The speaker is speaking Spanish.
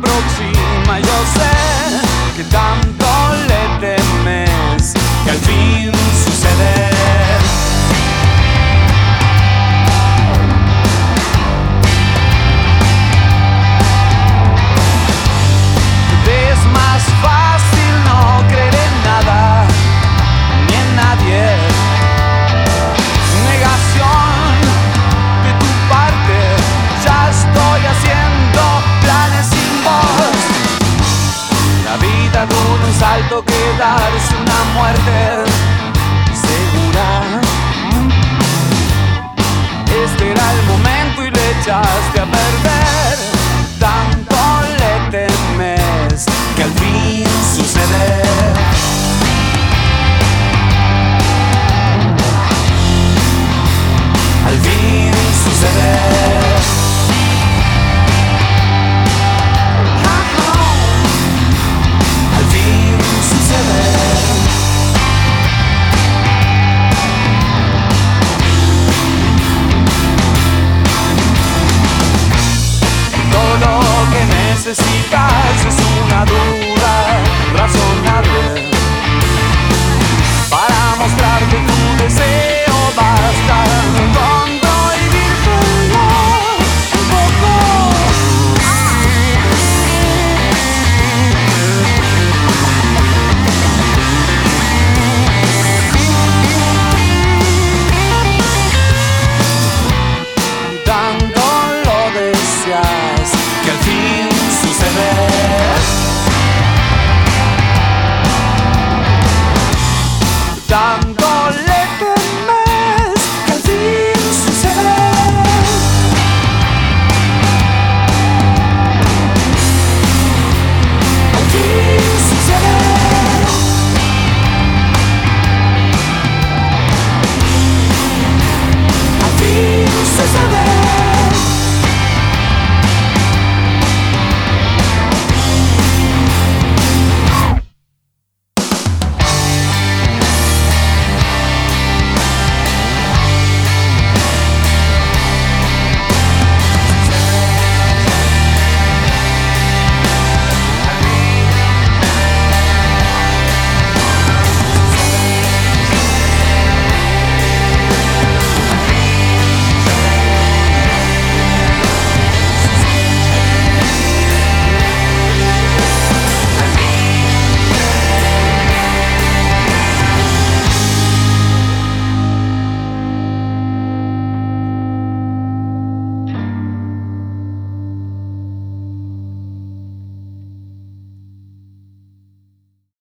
próxima. Darse una muerte segura. Este era el momento y le echaste a perder. Necesitas es una duda